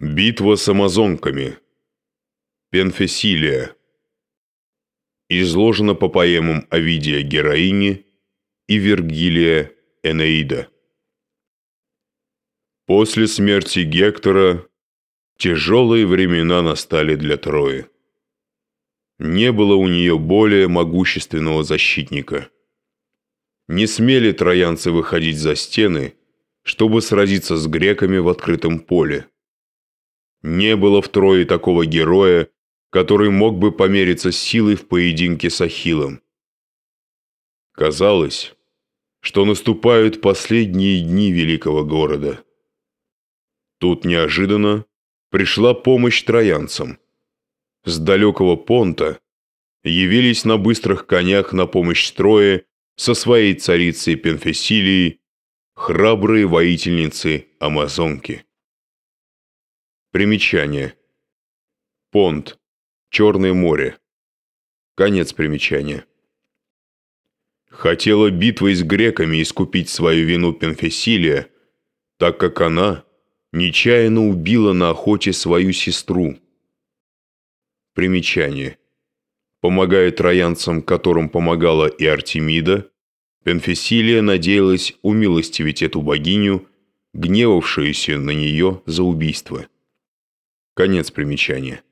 Битва с амазонками. Пенфесилия. Изложено по поэмам Овидия Героини и Вергилия Энеида. После смерти Гектора тяжелые времена настали для Трои. Не было у нее более могущественного защитника. Не смели троянцы выходить за стены, чтобы сразиться с греками в открытом поле. Не было в Трое такого героя, который мог бы помериться силой в поединке с Ахиллом. Казалось, что наступают последние дни великого города. Тут неожиданно пришла помощь троянцам. С далекого понта явились на быстрых конях на помощь Трое со своей царицей Пенфесилией храбрые воительницы Амазонки. Примечание. Понт. Черное море. Конец примечания. Хотела битвой с греками искупить свою вину Пенфесилия, так как она нечаянно убила на охоте свою сестру. Примечание. Помогая троянцам, которым помогала и Артемида, Пенфесилия надеялась умилостивить эту богиню, гневавшуюся на нее за убийство. Конец примечания.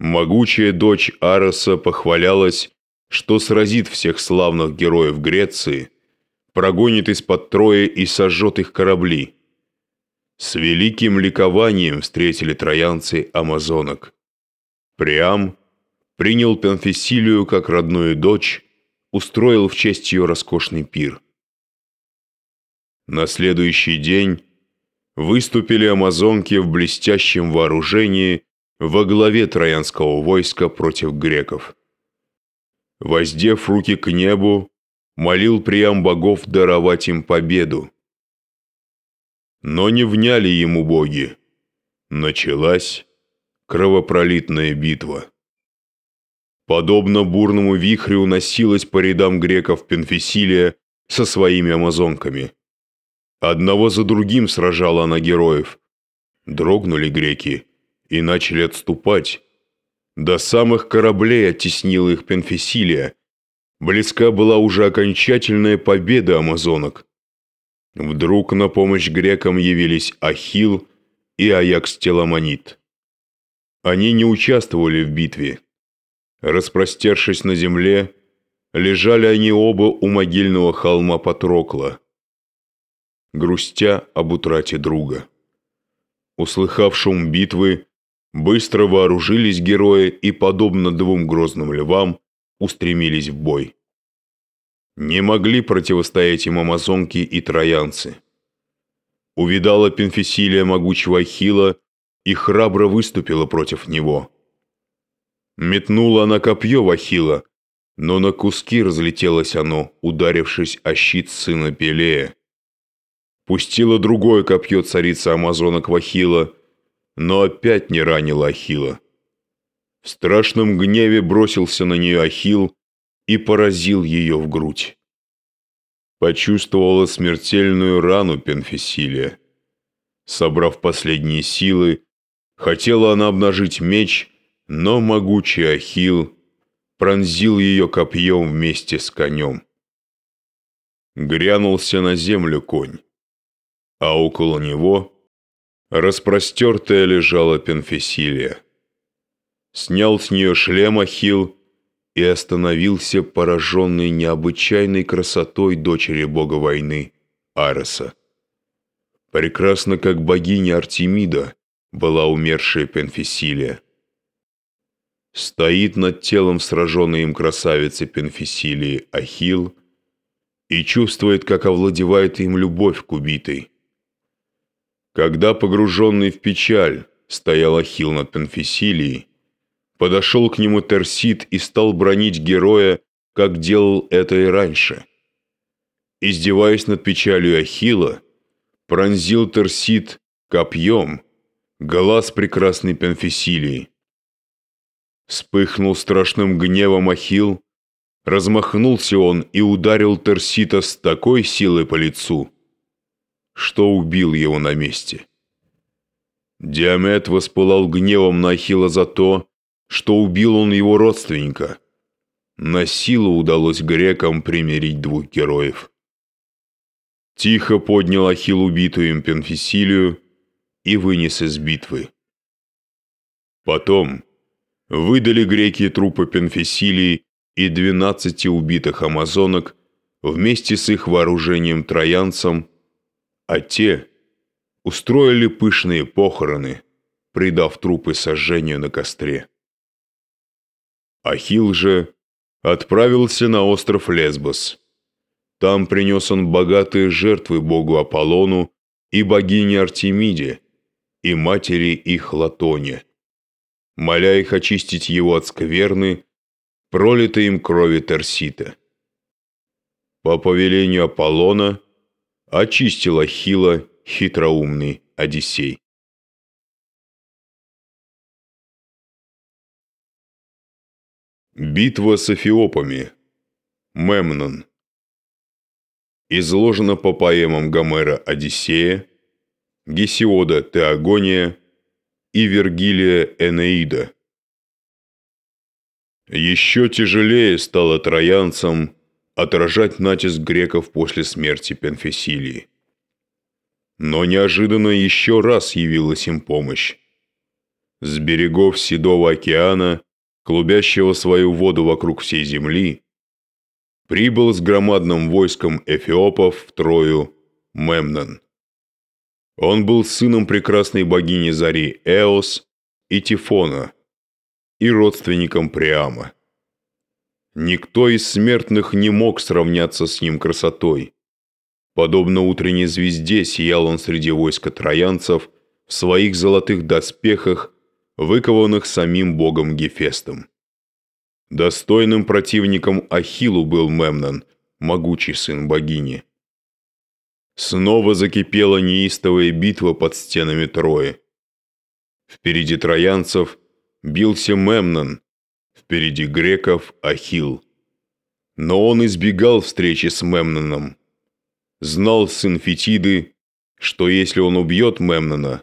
Могучая дочь Ароса похвалялась, что сразит всех славных героев Греции, прогонит из-под Троя и сожжет их корабли. С великим ликованием встретили троянцы амазонок. Приам принял Пенфесилию как родную дочь, устроил в честь ее роскошный пир. На следующий день выступили амазонки в блестящем вооружении во главе троянского войска против греков. Воздев руки к небу, молил приям богов даровать им победу. Но не вняли ему боги. Началась кровопролитная битва. Подобно бурному вихрю уносилась по рядам греков Пенфесилия со своими амазонками – Одного за другим сражала она героев. Дрогнули греки и начали отступать. До самых кораблей оттеснила их Пенфесилия. Близка была уже окончательная победа амазонок. Вдруг на помощь грекам явились Ахил и Аякс Теламонит. Они не участвовали в битве. Распростершись на земле, лежали они оба у могильного холма Патрокла грустя об утрате друга. Услыхав шум битвы, быстро вооружились герои и, подобно двум грозным львам, устремились в бой. Не могли противостоять им амазонки и троянцы. Увидала Пенфесилия могучего Ахилла и храбро выступила против него. Метнула она копье в Ахилла, но на куски разлетелось оно, ударившись о щит сына Пелея. Пустила другое копье царица амазонок Вахила, но опять не ранила Ахила. В страшном гневе бросился на нее Ахил и поразил ее в грудь. Почувствовала смертельную рану Пенфесилия. Собрав последние силы, хотела она обнажить меч, но могучий Ахил пронзил ее копьем вместе с конем. Грянулся на землю конь а около него распростертая лежала Пенфесилия. Снял с нее шлем Ахилл и остановился пораженный необычайной красотой дочери бога войны Ареса. Прекрасно, как богиня Артемида, была умершая Пенфесилия. Стоит над телом сраженной им красавицы Пенфесилии Ахилл и чувствует, как овладевает им любовь к убитой. Когда, погруженный в печаль, стоял Ахилл над Панфисилией, подошел к нему Терсит и стал бронить героя, как делал это и раньше. Издеваясь над печалью Ахилла, пронзил Терсит копьем глаз прекрасной Пенфисилии. Вспыхнул страшным гневом Ахилл, размахнулся он и ударил Терсита с такой силой по лицу, что убил его на месте. Диамет воспылал гневом на Ахилла за то, что убил он его родственника. На силу удалось грекам примирить двух героев. Тихо поднял Ахилл убитую им Пенфисилию и вынес из битвы. Потом выдали греки трупы Пенфисилии и двенадцати убитых амазонок вместе с их вооружением троянцам, а те устроили пышные похороны, придав трупы сожжению на костре. Ахилл же отправился на остров Лесбос. Там принес он богатые жертвы богу Аполлону и богине Артемиде, и матери их Латоне, моля их очистить его от скверны, пролитой им крови Терсита. По повелению Аполлона очистил Ахилла хитроумный Одиссей. Битва с Эфиопами. Мемнон. Изложено по поэмам Гомера «Одиссея», Гесиода «Теогония» и Вергилия «Энеида». Еще тяжелее стало троянцам отражать натиск греков после смерти Пенфесилии. Но неожиданно еще раз явилась им помощь. С берегов Седого океана, клубящего свою воду вокруг всей земли, прибыл с громадным войском эфиопов в Трою Мемнон. Он был сыном прекрасной богини Зари Эос и Тифона и родственником Приама. Никто из смертных не мог сравняться с ним красотой. Подобно утренней звезде сиял он среди войска троянцев в своих золотых доспехах, выкованных самим богом Гефестом. Достойным противником Ахиллу был Мемнон, могучий сын богини. Снова закипела неистовая битва под стенами Трои. Впереди троянцев бился Мемнон, впереди греков Ахилл. Но он избегал встречи с Мемноном. Знал сын Фетиды, что если он убьет Мемнона,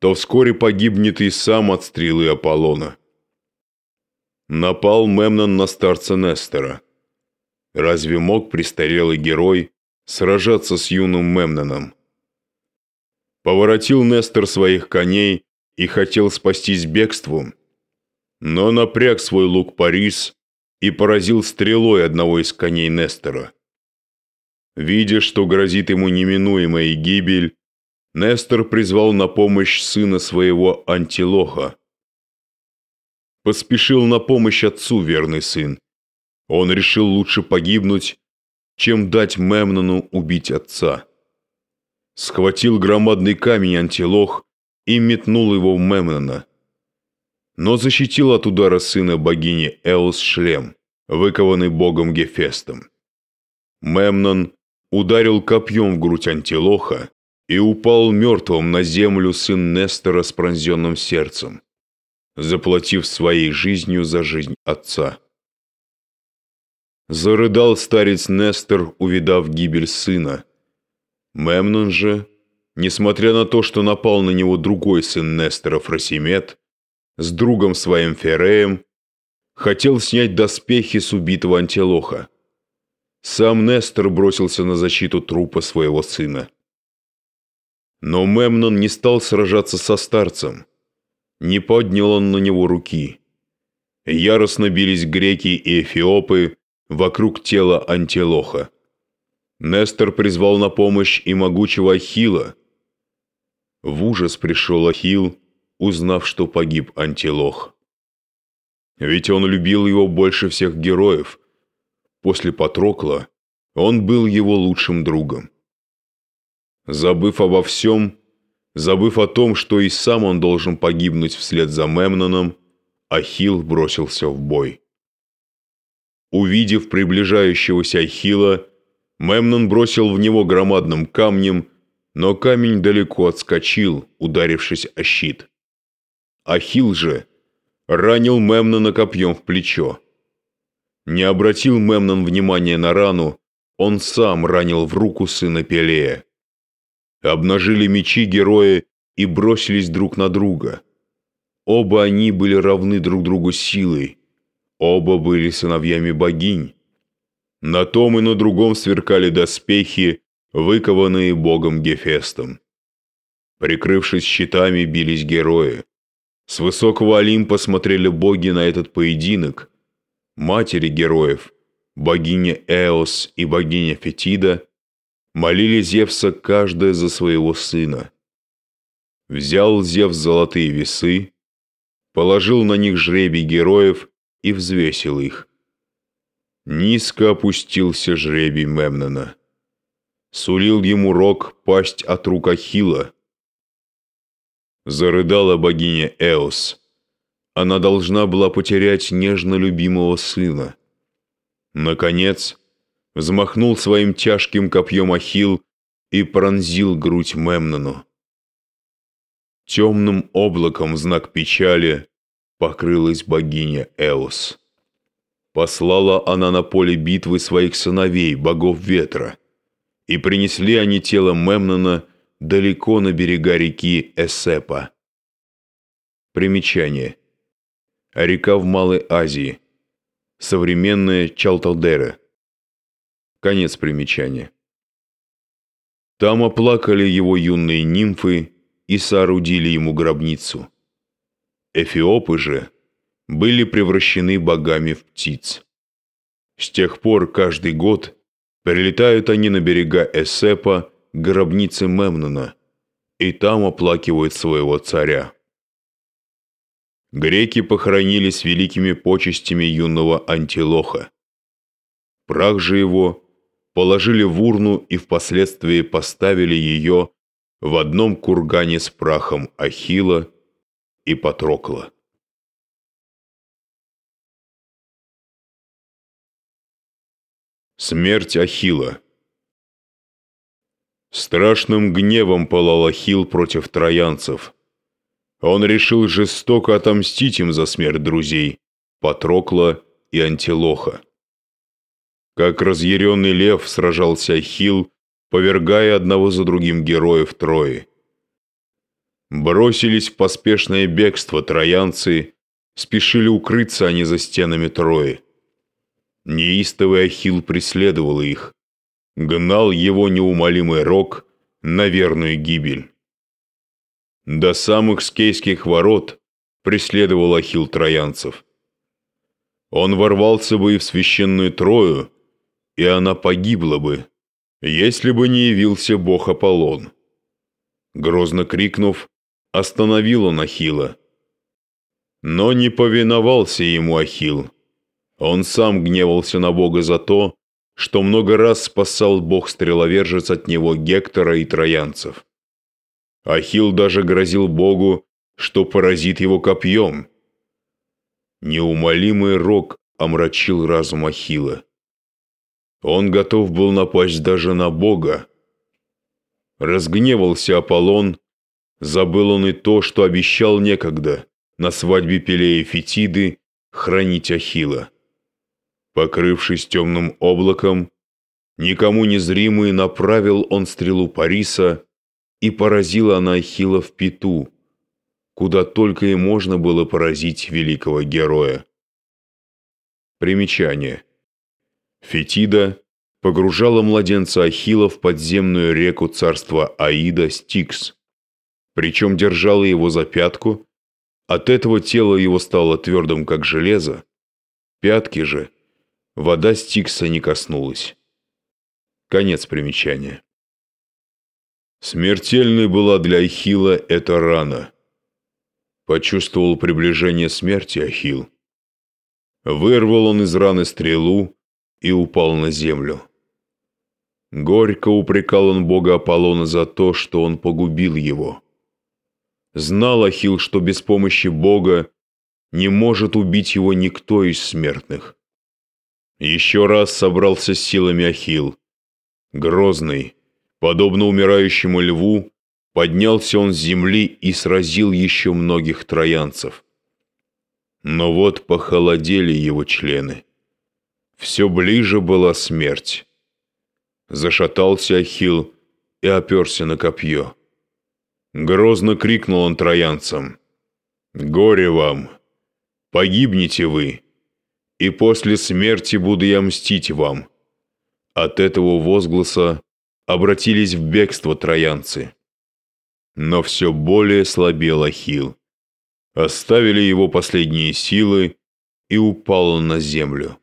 то вскоре погибнет и сам от стрелы Аполлона. Напал Мемнон на старца Нестора. Разве мог престарелый герой сражаться с юным Мемноном? Поворотил Нестор своих коней и хотел спастись бегством, но напряг свой лук Парис и поразил стрелой одного из коней Нестора. Видя, что грозит ему неминуемая гибель, Нестор призвал на помощь сына своего Антилоха, Поспешил на помощь отцу верный сын. Он решил лучше погибнуть, чем дать Мемнону убить отца. Схватил громадный камень антилох и метнул его в Мемнона. Но защитил от удара сына богини Эос шлем, выкованный богом Гефестом. Мемнон ударил копьем в грудь антилоха и упал мертвым на землю сын Нестора с пронзенным сердцем заплатив своей жизнью за жизнь отца. Зарыдал старец Нестор, увидав гибель сына. Мемнон же, несмотря на то, что напал на него другой сын Нестора Фросимет, с другом своим Фереем, хотел снять доспехи с убитого Антилоха. Сам Нестор бросился на защиту трупа своего сына. Но Мемнон не стал сражаться со старцем. Не поднял он на него руки. Яростно бились греки и эфиопы вокруг тела Антилоха. Нестор призвал на помощь и могучего Ахила. В ужас пришел Ахил, узнав, что погиб Антилох. Ведь он любил его больше всех героев. После Патрокла он был его лучшим другом. Забыв обо всем, Забыв о том, что и сам он должен погибнуть вслед за Мемноном, Ахилл бросился в бой. Увидев приближающегося Ахилла, Мемнон бросил в него громадным камнем, но камень далеко отскочил, ударившись о щит. Ахилл же ранил Мемнона копьем в плечо. Не обратил Мемнон внимания на рану, он сам ранил в руку сына Пелея. Обнажили мечи герои и бросились друг на друга. Оба они были равны друг другу силой, оба были сыновьями богинь. На том и на другом сверкали доспехи, выкованные богом Гефестом. Прикрывшись щитами, бились герои. С высокого Олимпа смотрели боги на этот поединок. Матери героев, богиня Эос и богиня Фетида, молили Зевса каждая за своего сына. Взял Зевс золотые весы, положил на них жребий героев и взвесил их. Низко опустился жребий Мемнона. Сулил ему рог пасть от рук Ахилла. Зарыдала богиня Эос. Она должна была потерять нежно любимого сына. Наконец, взмахнул своим тяжким копьем Ахилл и пронзил грудь Мемнону. Темным облаком в знак печали покрылась богиня Эос. Послала она на поле битвы своих сыновей, богов ветра, и принесли они тело Мемнона далеко на берега реки Эсепа. Примечание. Река в Малой Азии. Современная Чалталдера. Конец примечания. Там оплакали его юные нимфы и соорудили ему гробницу. Эфиопы же были превращены богами в птиц. С тех пор каждый год прилетают они на берега Эсепа гробницы Мемнона, и там оплакивают своего царя. Греки похоронили с великими почестями юного Антилоха. Прах же его положили в урну и впоследствии поставили ее в одном кургане с прахом Ахила и Патрокла. Смерть Ахила Страшным гневом пылал Ахилл против троянцев. Он решил жестоко отомстить им за смерть друзей, Патрокла и Антилоха. Как разъяренный лев сражался Ахилл, повергая одного за другим героев Трои. Бросились в поспешное бегство троянцы, спешили укрыться они за стенами Трои. Неистовый Ахилл преследовал их гнал его неумолимый рок на верную гибель. До самых скейских ворот преследовал Ахилл троянцев. Он ворвался бы и в священную Трою, и она погибла бы, если бы не явился бог Аполлон. Грозно крикнув, остановил он Ахилла. Но не повиновался ему Ахилл. Он сам гневался на бога за то, что много раз спасал бог-стреловержец от него Гектора и троянцев. Ахилл даже грозил богу, что поразит его копьем. Неумолимый рок омрачил разум Ахилла. Он готов был напасть даже на бога. Разгневался Аполлон, забыл он и то, что обещал некогда на свадьбе Пелея Фетиды хранить Ахилла. Покрывшись темным облаком, никому незримый направил он стрелу Париса, и поразила она Ахилла в пету, куда только и можно было поразить великого героя. Примечание. Фетида погружала младенца Ахилла в подземную реку царства Аида Стикс, причем держала его за пятку, от этого тело его стало твердым, как железо, пятки же Вода Стикса не коснулась. Конец примечания. Смертельной была для Ахилла эта рана. Почувствовал приближение смерти Ахилл. Вырвал он из раны стрелу и упал на землю. Горько упрекал он бога Аполлона за то, что он погубил его. Знал Ахилл, что без помощи бога не может убить его никто из смертных. Еще раз собрался с силами Ахилл. Грозный, подобно умирающему льву, поднялся он с земли и сразил еще многих троянцев. Но вот похолодели его члены. Все ближе была смерть. Зашатался Ахилл и оперся на копье. Грозно крикнул он троянцам. «Горе вам! Погибнете вы, и после смерти буду я мстить вам!» От этого возгласа обратились в бегство троянцы. Но все более слабел Ахилл. Оставили его последние силы, и упал он на землю.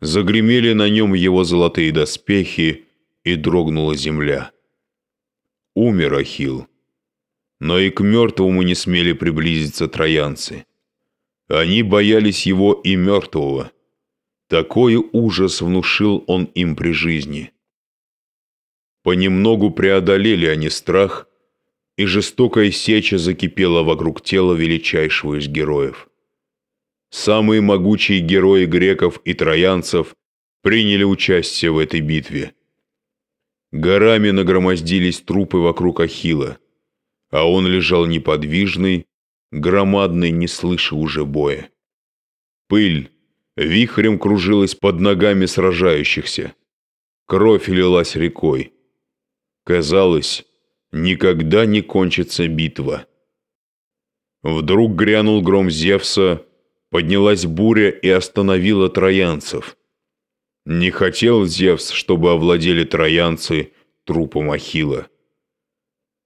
Загремели на нем его золотые доспехи, и дрогнула земля. Умер Ахилл. Но и к мертвому не смели приблизиться троянцы. Они боялись его и мертвого. Такой ужас внушил он им при жизни. Понемногу преодолели они страх, и жестокая сеча закипела вокруг тела величайшего из героев. Самые могучие герои греков и троянцев приняли участие в этой битве. Горами нагромоздились трупы вокруг Ахила, а он лежал неподвижный, громадный, не слыша уже боя. Пыль вихрем кружилась под ногами сражающихся. Кровь лилась рекой. Казалось, никогда не кончится битва. Вдруг грянул гром Зевса, поднялась буря и остановила троянцев. Не хотел Зевс, чтобы овладели троянцы трупом Ахила.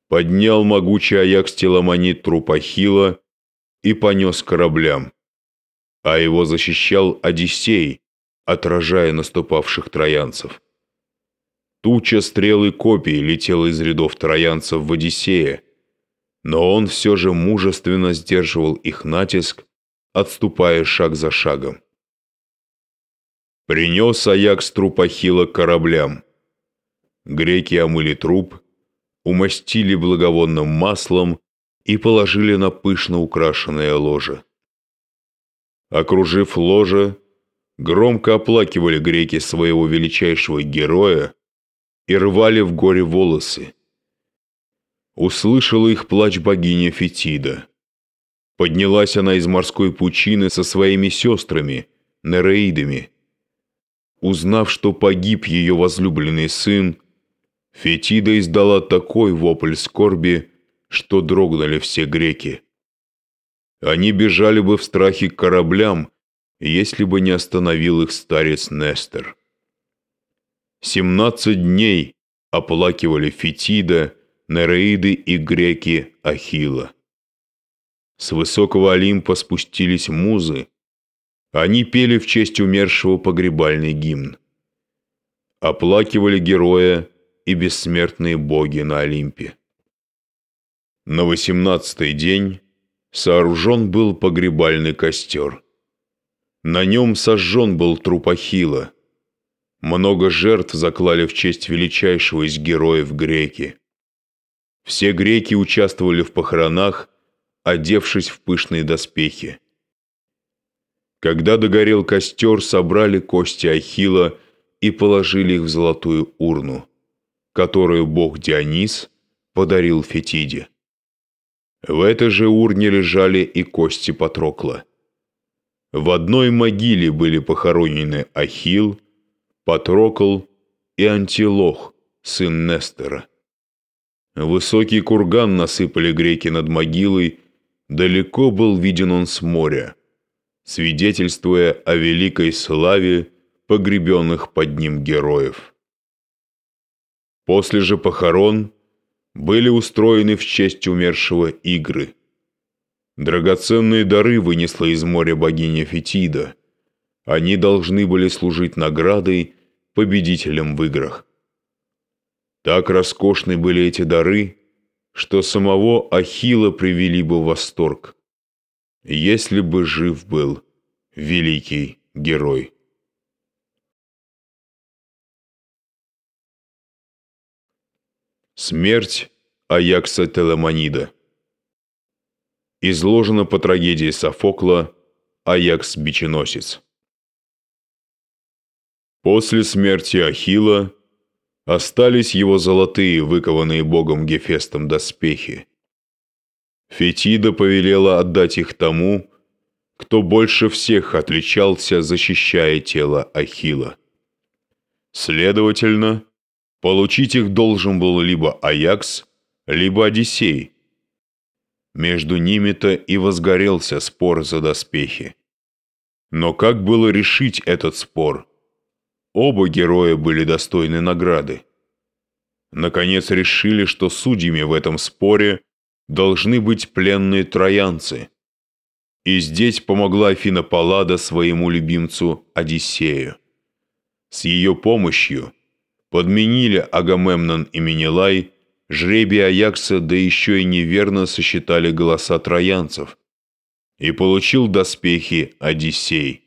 Поднял могучий Аякс Теламонит труп Ахила и понес кораблям. А его защищал Одиссей, отражая наступавших троянцев. Туча стрел и копий летела из рядов троянцев в Одиссея, но он все же мужественно сдерживал их натиск, отступая шаг за шагом. Принес Аякс труп Ахилла к кораблям. Греки омыли труп, умастили благовонным маслом и положили на пышно украшенное ложе. Окружив ложе, громко оплакивали греки своего величайшего героя, и рвали в горе волосы. Услышала их плач богиня Фетида. Поднялась она из морской пучины со своими сестрами, Нереидами. Узнав, что погиб ее возлюбленный сын, Фетида издала такой вопль скорби, что дрогнули все греки. Они бежали бы в страхе к кораблям, если бы не остановил их старец Нестор. Семнадцать дней оплакивали Фетида, Нереиды и греки Ахила. С высокого Олимпа спустились музы. Они пели в честь умершего погребальный гимн. Оплакивали героя и бессмертные боги на Олимпе. На восемнадцатый день сооружен был погребальный костер. На нем сожжен был труп Ахила – много жертв заклали в честь величайшего из героев греки. Все греки участвовали в похоронах, одевшись в пышные доспехи. Когда догорел костер, собрали кости Ахила и положили их в золотую урну, которую бог Дионис подарил Фетиде. В этой же урне лежали и кости Патрокла. В одной могиле были похоронены Ахилл, Патрокл и Антилох, сын Нестера. Высокий курган насыпали греки над могилой, далеко был виден он с моря, свидетельствуя о великой славе погребенных под ним героев. После же похорон были устроены в честь умершего игры. Драгоценные дары вынесла из моря богиня Фетида. Они должны были служить наградой победителем в играх. Так роскошны были эти дары, что самого Ахила привели бы в восторг, если бы жив был великий герой. Смерть Аякса Теламонида Изложена по трагедии Софокла «Аякс-биченосец». После смерти Ахила остались его золотые, выкованные богом Гефестом доспехи. Фетида повелела отдать их тому, кто больше всех отличался, защищая тело Ахила. Следовательно, получить их должен был либо Аякс, либо Одиссей. Между ними-то и возгорелся спор за доспехи. Но как было решить этот спор? Оба героя были достойны награды. Наконец решили, что судьями в этом споре должны быть пленные троянцы. И здесь помогла Афина Паллада своему любимцу Одиссею. С ее помощью подменили Агамемнон и Менелай жребий Аякса, да еще и неверно сосчитали голоса троянцев, и получил доспехи Одиссей.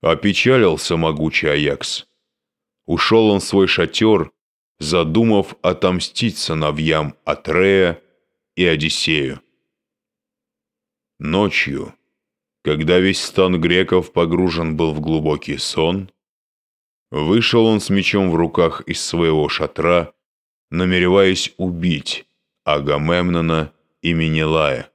Опечалился могучий Аякс. Ушел он в свой шатер, задумав отомстить сыновьям Атрея и Одиссею. Ночью, когда весь стан греков погружен был в глубокий сон, вышел он с мечом в руках из своего шатра, намереваясь убить Агамемнона и Менелая.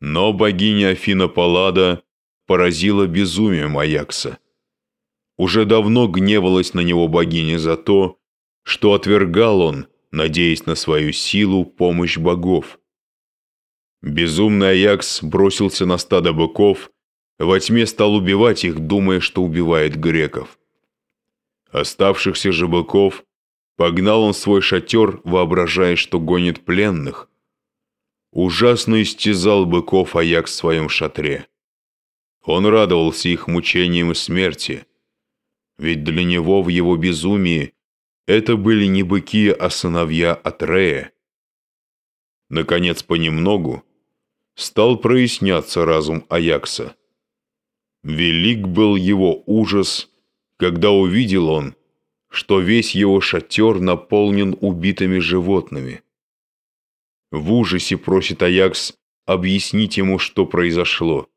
Но богиня Афина Паллада поразила безумием Аякса. Уже давно гневалась на него богиня за то, что отвергал он, надеясь на свою силу, помощь богов. Безумный Аякс бросился на стадо быков, во тьме стал убивать их, думая, что убивает греков. Оставшихся же быков погнал он свой шатер, воображая, что гонит пленных. Ужасно истязал быков Аякс в своем шатре. Он радовался их мучениям и смерти, ведь для него в его безумии это были не быки, а сыновья Атрея. Наконец, понемногу, стал проясняться разум Аякса. Велик был его ужас, когда увидел он, что весь его шатер наполнен убитыми животными. В ужасе просит Аякс объяснить ему, что произошло.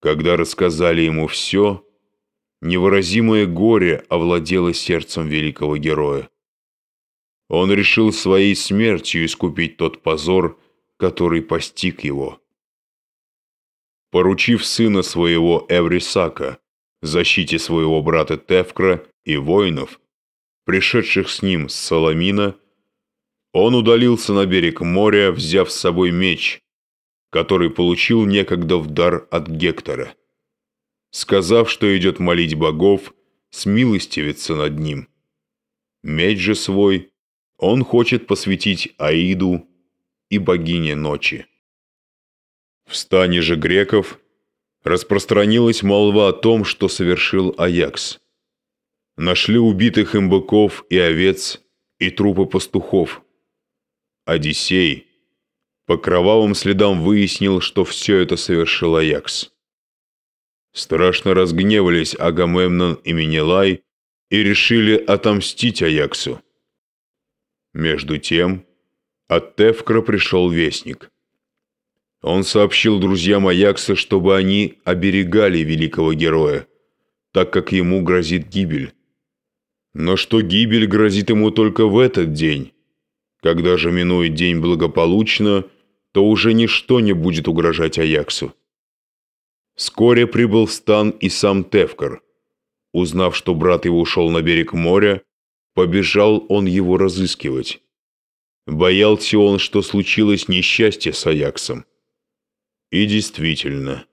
Когда рассказали ему все, невыразимое горе овладело сердцем великого героя. Он решил своей смертью искупить тот позор, который постиг его. Поручив сына своего Эврисака защите своего брата Тевкра и воинов, пришедших с ним с Соломина, он удалился на берег моря, взяв с собой меч, который получил некогда в дар от Гектора, сказав, что идет молить богов, смилостивиться над ним. Меч же свой он хочет посвятить Аиду и богине ночи. В стане же греков распространилась молва о том, что совершил Аякс. Нашли убитых им быков и овец, и трупы пастухов. Одиссей по кровавым следам выяснил, что все это совершил Аякс. Страшно разгневались Агамемнон и Менелай и решили отомстить Аяксу. Между тем, от Тевкра пришел вестник. Он сообщил друзьям Аякса, чтобы они оберегали великого героя, так как ему грозит гибель. Но что гибель грозит ему только в этот день. Когда же минует день благополучно, то уже ничто не будет угрожать Аяксу. Вскоре прибыл в стан и сам Тевкар. Узнав, что брат его ушел на берег моря, побежал он его разыскивать. Боялся он, что случилось несчастье с Аяксом. И действительно,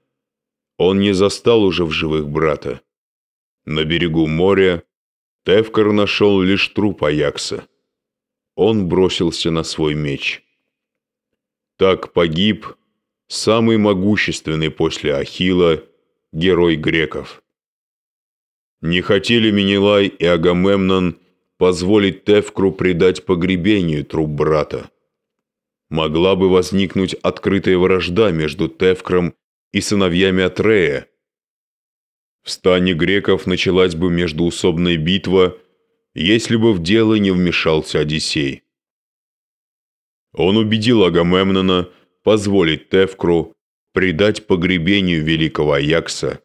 он не застал уже в живых брата. На берегу моря Тевкар нашел лишь труп Аякса. Он бросился на свой меч. Так погиб самый могущественный после Ахила герой греков. Не хотели Менелай и Агамемнон позволить Тевкру предать погребению труп брата. Могла бы возникнуть открытая вражда между Тевкром и сыновьями Атрея. В стане греков началась бы междуусобная битва, если бы в дело не вмешался Одиссей. Он убедил Агамемнона позволить Тевкру предать погребению великого Аякса,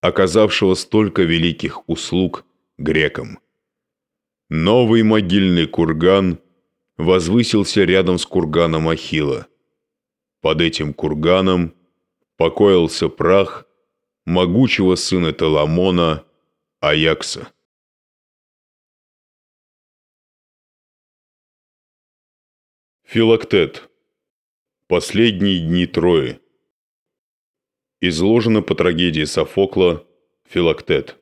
оказавшего столько великих услуг грекам. Новый могильный курган возвысился рядом с курганом Ахила. Под этим курганом покоился прах могучего сына Теламона Аякса. Филактет. Последние дни Трои. Изложено по трагедии Софокла «Филактет».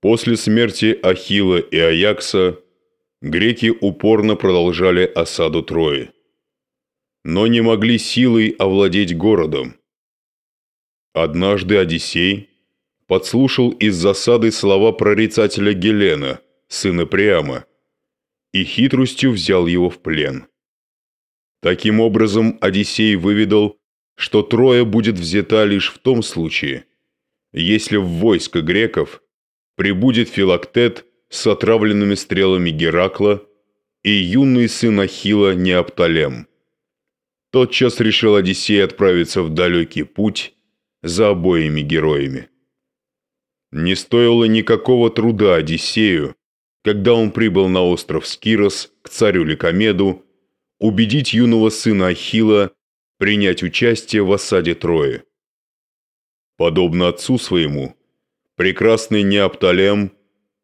После смерти Ахилла и Аякса греки упорно продолжали осаду Трои, но не могли силой овладеть городом. Однажды Одиссей подслушал из засады слова прорицателя Гелена, сына Приама, и хитростью взял его в плен. Таким образом, Одиссей выведал, что Троя будет взята лишь в том случае, если в войско греков прибудет Филактет с отравленными стрелами Геракла и юный сын Ахила Неопталем. Тотчас решил Одиссей отправиться в далекий путь за обоими героями. Не стоило никакого труда Одиссею когда он прибыл на остров Скирос к царю Ликомеду, убедить юного сына Ахила принять участие в осаде Трои. Подобно отцу своему, прекрасный Неопталем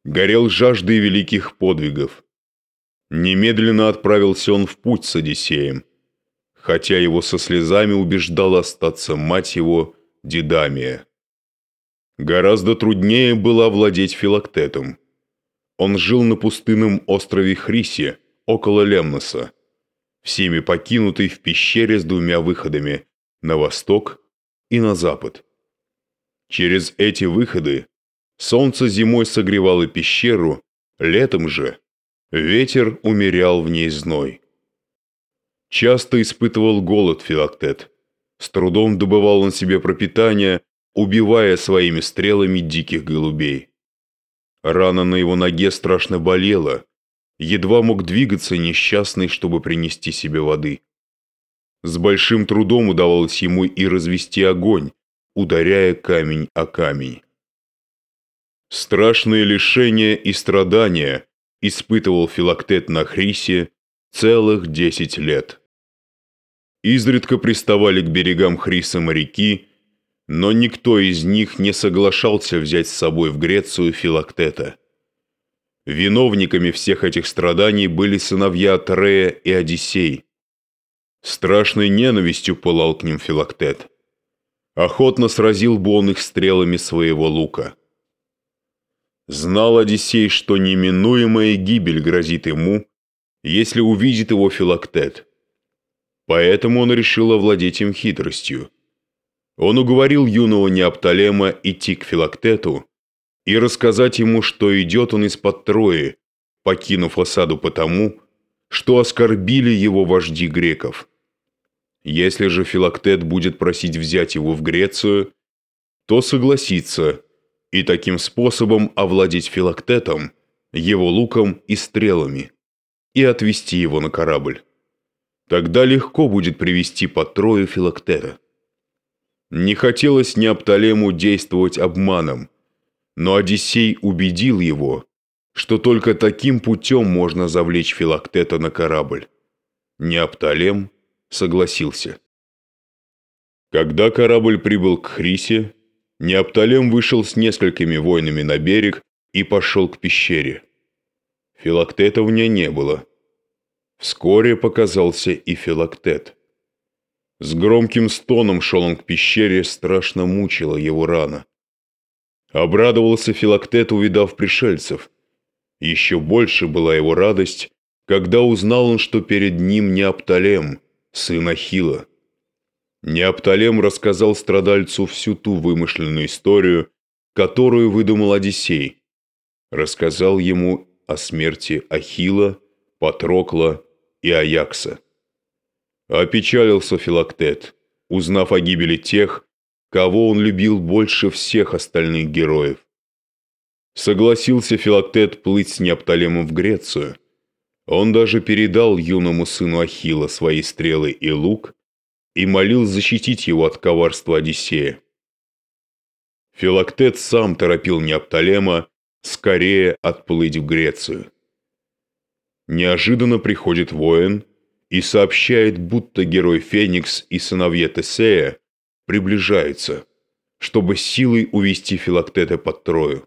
горел жаждой великих подвигов. Немедленно отправился он в путь с Одиссеем, хотя его со слезами убеждала остаться мать его Дидамия. Гораздо труднее было овладеть Филактетом – он жил на пустынном острове Хрисе, около Лемноса, всеми покинутый в пещере с двумя выходами на восток и на запад. Через эти выходы солнце зимой согревало пещеру, летом же ветер умерял в ней зной. Часто испытывал голод Филактет. С трудом добывал он себе пропитание, убивая своими стрелами диких голубей. Рана на его ноге страшно болела. Едва мог двигаться несчастный, чтобы принести себе воды. С большим трудом удавалось ему и развести огонь, ударяя камень о камень. Страшные лишения и страдания испытывал Филактет на Хрисе целых десять лет. Изредка приставали к берегам Хриса моряки но никто из них не соглашался взять с собой в Грецию Филактета. Виновниками всех этих страданий были сыновья Атрея и Одиссей. Страшной ненавистью пылал к ним Филактет. Охотно сразил бы он их стрелами своего лука. Знал Одиссей, что неминуемая гибель грозит ему, если увидит его Филактет. Поэтому он решил овладеть им хитростью. Он уговорил юного Неопталема идти к Филактету и рассказать ему, что идет он из-под Трои, покинув осаду потому, что оскорбили его вожди греков. Если же Филактет будет просить взять его в Грецию, то согласится и таким способом овладеть Филактетом, его луком и стрелами, и отвезти его на корабль. Тогда легко будет привести под Трою Филактета. Не хотелось Неопталему действовать обманом, но Одиссей убедил его, что только таким путем можно завлечь Филактета на корабль. Неопталем согласился. Когда корабль прибыл к Хрисе, Неопталем вышел с несколькими воинами на берег и пошел к пещере. Филактета в ней не было. Вскоре показался и Филактет. С громким стоном шел он к пещере, страшно мучила его рана. Обрадовался Филактет, увидав пришельцев. Еще больше была его радость, когда узнал он, что перед ним Неопталем, сын Ахила. Неопталем рассказал страдальцу всю ту вымышленную историю, которую выдумал Одиссей. Рассказал ему о смерти Ахила, Патрокла и Аякса. Опечалился Филактет, узнав о гибели тех, кого он любил больше всех остальных героев. Согласился Филактет плыть с Неопталемом в Грецию. Он даже передал юному сыну Ахила свои стрелы и лук и молил защитить его от коварства Одиссея. Филактет сам торопил Неопталема скорее отплыть в Грецию. Неожиданно приходит воин – и сообщает, будто герой Феникс и сыновья Тесея приближаются, чтобы силой увести Филактета под Трою.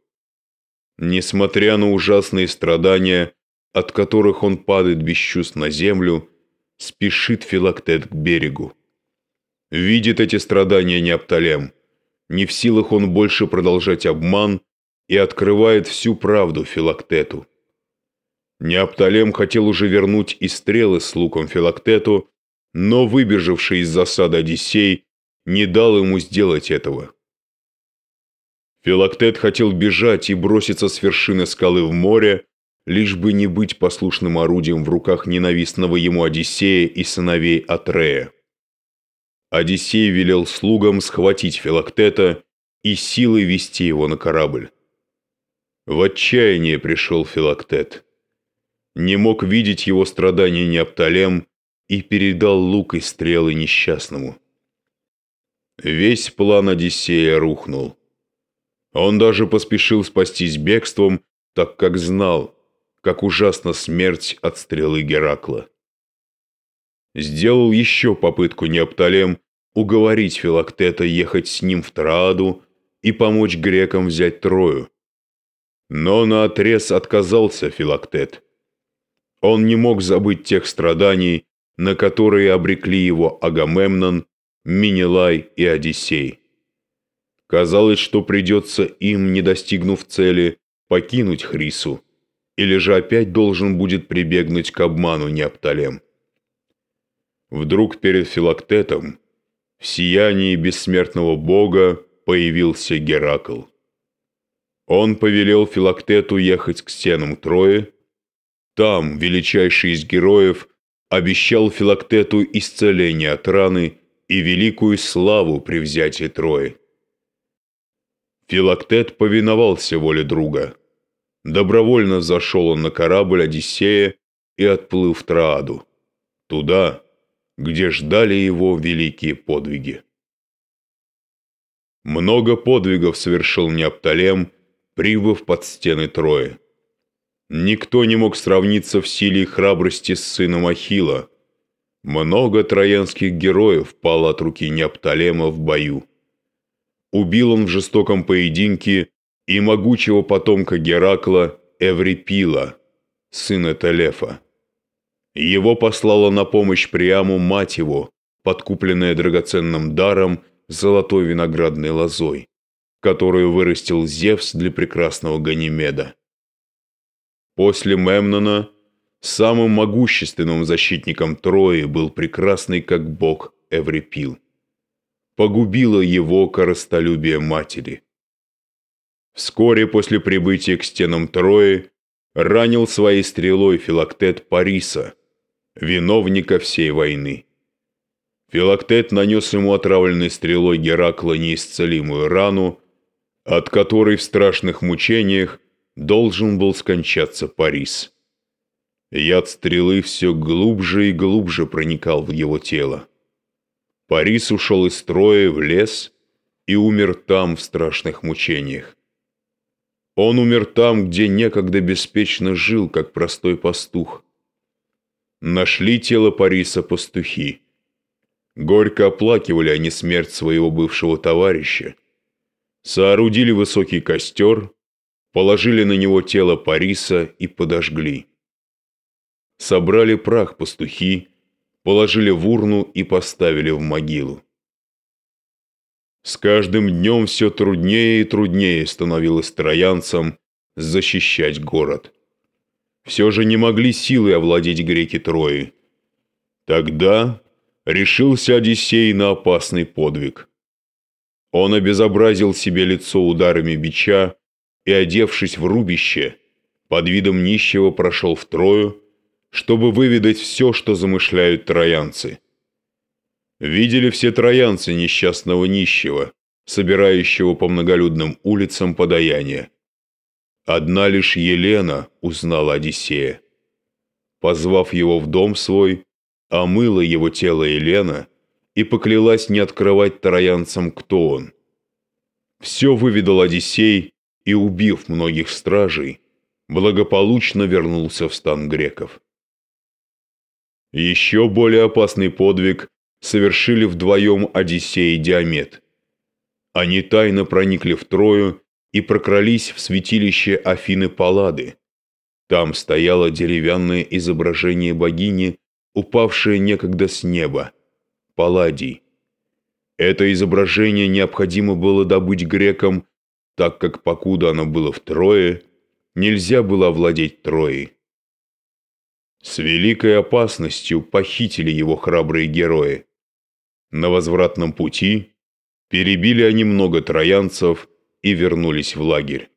Несмотря на ужасные страдания, от которых он падает без чувств на землю, спешит Филактет к берегу. Видит эти страдания Неопталем. Не в силах он больше продолжать обман и открывает всю правду Филактету. Неопталем хотел уже вернуть и стрелы с луком Филактету, но выбежавший из засады Одиссей не дал ему сделать этого. Филактет хотел бежать и броситься с вершины скалы в море, лишь бы не быть послушным орудием в руках ненавистного ему Одиссея и сыновей Атрея. Одиссей велел слугам схватить Филактета и силой вести его на корабль. В отчаяние пришел Филактет. Не мог видеть его страдания Неопталем и передал лук и стрелы несчастному. Весь план Одиссея рухнул. Он даже поспешил спастись бегством, так как знал, как ужасна смерть от стрелы Геракла. Сделал еще попытку Неопталем уговорить Филактета ехать с ним в Трааду и помочь грекам взять Трою. Но наотрез отказался Филактет. Он не мог забыть тех страданий, на которые обрекли его Агамемнон, Минилай и Одиссей. Казалось, что придется им, не достигнув цели, покинуть Хрису, или же опять должен будет прибегнуть к обману Неопталем. Вдруг перед Филактетом, в сиянии бессмертного бога, появился Геракл. Он повелел Филактету ехать к стенам Трои. Там величайший из героев обещал Филактету исцеление от раны и великую славу при взятии Трои. Филактет повиновался воле друга. Добровольно зашел он на корабль Одиссея и отплыл в Трааду, туда, где ждали его великие подвиги. Много подвигов совершил Неопталем, прибыв под стены Трои. Никто не мог сравниться в силе и храбрости с сыном Ахила. Много троянских героев пало от руки Неопталема в бою. Убил он в жестоком поединке и могучего потомка Геракла Эврипила, сына Телефа. Его послала на помощь Приаму мать его, подкупленная драгоценным даром золотой виноградной лозой, которую вырастил Зевс для прекрасного Ганимеда. После Мемнона самым могущественным защитником Трои был прекрасный как бог Эврипил. Погубило его коростолюбие матери. Вскоре после прибытия к стенам Трои ранил своей стрелой Филактет Париса, виновника всей войны. Филактет нанес ему отравленной стрелой Геракла неисцелимую рану, от которой в страшных мучениях должен был скончаться Парис. Яд стрелы все глубже и глубже проникал в его тело. Парис ушел из строя в лес и умер там в страшных мучениях. Он умер там, где некогда беспечно жил, как простой пастух. Нашли тело Париса пастухи. Горько оплакивали они смерть своего бывшего товарища. Соорудили высокий костер, положили на него тело Париса и подожгли. Собрали прах пастухи, положили в урну и поставили в могилу. С каждым днем все труднее и труднее становилось троянцам защищать город. Все же не могли силы овладеть греки Трои. Тогда решился Одиссей на опасный подвиг. Он обезобразил себе лицо ударами бича и, одевшись в рубище, под видом нищего прошел в Трою, чтобы выведать все, что замышляют троянцы – Видели все троянцы несчастного нищего, собирающего по многолюдным улицам подаяние. Одна лишь Елена узнала Одиссея. Позвав его в дом свой, омыла его тело Елена и поклялась не открывать троянцам, кто он. Все выведал Одиссей и, убив многих стражей, благополучно вернулся в стан греков. Еще более опасный подвиг совершили вдвоем Одиссей и Диамет. Они тайно проникли в Трою и прокрались в святилище Афины Паллады. Там стояло деревянное изображение богини, упавшее некогда с неба, Палладий. Это изображение необходимо было добыть грекам, так как покуда оно было втрое, нельзя было овладеть Троей. С великой опасностью похитили его храбрые герои. На возвратном пути перебили они много троянцев и вернулись в лагерь.